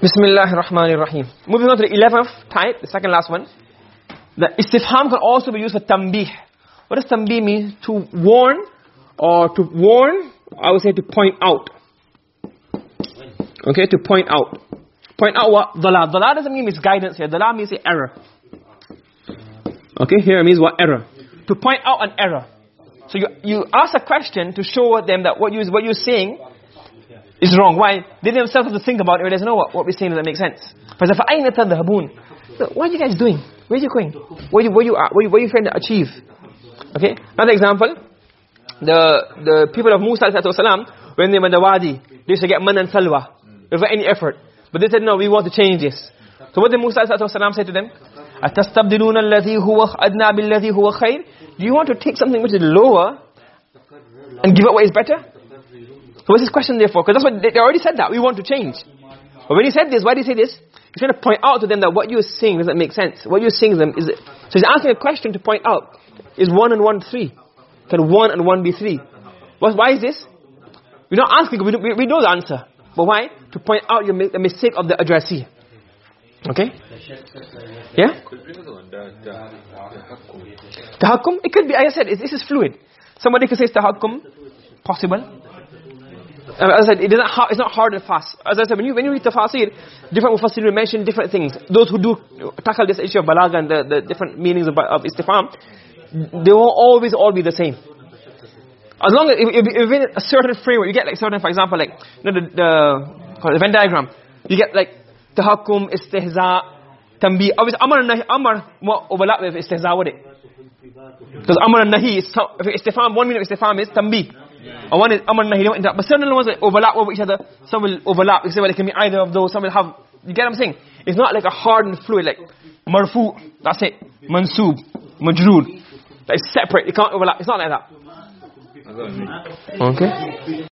Bismillahir Rahmanir Rahim. Moving on to the 11th type, the second last one. The istifham can also be used for tambih. What does tambih mean? To warn or to warn, I would say to point out. Okay, to point out. Point out what? Dhalal. Dhalal doesn't mean misguidance here. Dhalal means error. Okay, here it means what? Error. To point out an error. So you, you ask a question to show them that what, you, what you're saying is wrong. Why? They themselves have to think about it. They know what, what we're saying doesn't make sense. For example, tadhhaboon. What are you guys doing? Where are you going? Where are you, where are you, where are you, what are you trying to achieve? Okay? Another example. The, the people of Musa والسلام, when they were in the wadi, they used to get man and salwa without any effort. But they said, no, we want to change this. So what did Musa والسلام, say to them? أَتَسْتَبْدِلُونَ الَّذِي هُوَ أَدْنَى بِالَّذِي huwa خَيْرٍ Do you want to take something which is lower and give up what is better? So what's his question therefore? Because that's what they already said that. We want to change. But when he said this, why did he say this? He's trying to point out to them that what you're saying doesn't make sense. What you're saying them is... So he's asking a question to point out. Is 1 and 1 3? Can 1 and 1 be 3? Why is this? We're not asking, we, we, we know the answer. But why? To point out your, the mistake of the addressee. Okay? Yeah? Tahakkum? It could be, I said, this is fluid. Somebody could say tahakkum, possible. As I said, it doesn't it's not hard and fast. As I said, when you, when you read tafsir, different mufassir mention different things. Those who do tackle this issue of balagha and the, the different meanings of, of istifham, they won't always all be the same. As long as, if, if, if in a certain framework, you get like certain, for example, like, you know, the, the, the Venn diagram, you get like, tahakkum, istihza, tambi. Obviously, amar and nahi, amar more overlap with istihza, would it? Because amar and nahi, is, istifham, one meaning of istifham is tambi. And one is amar and nahi, don't interact. But certain ones that overlap with each other, some will overlap, you say, well, it can be either of those, some will have, you get what I'm saying? It's not like a hard and fluid, like, marfu, that's it, mansub, majroor. Like, separate, it can't overlap, it's not like that. Okay.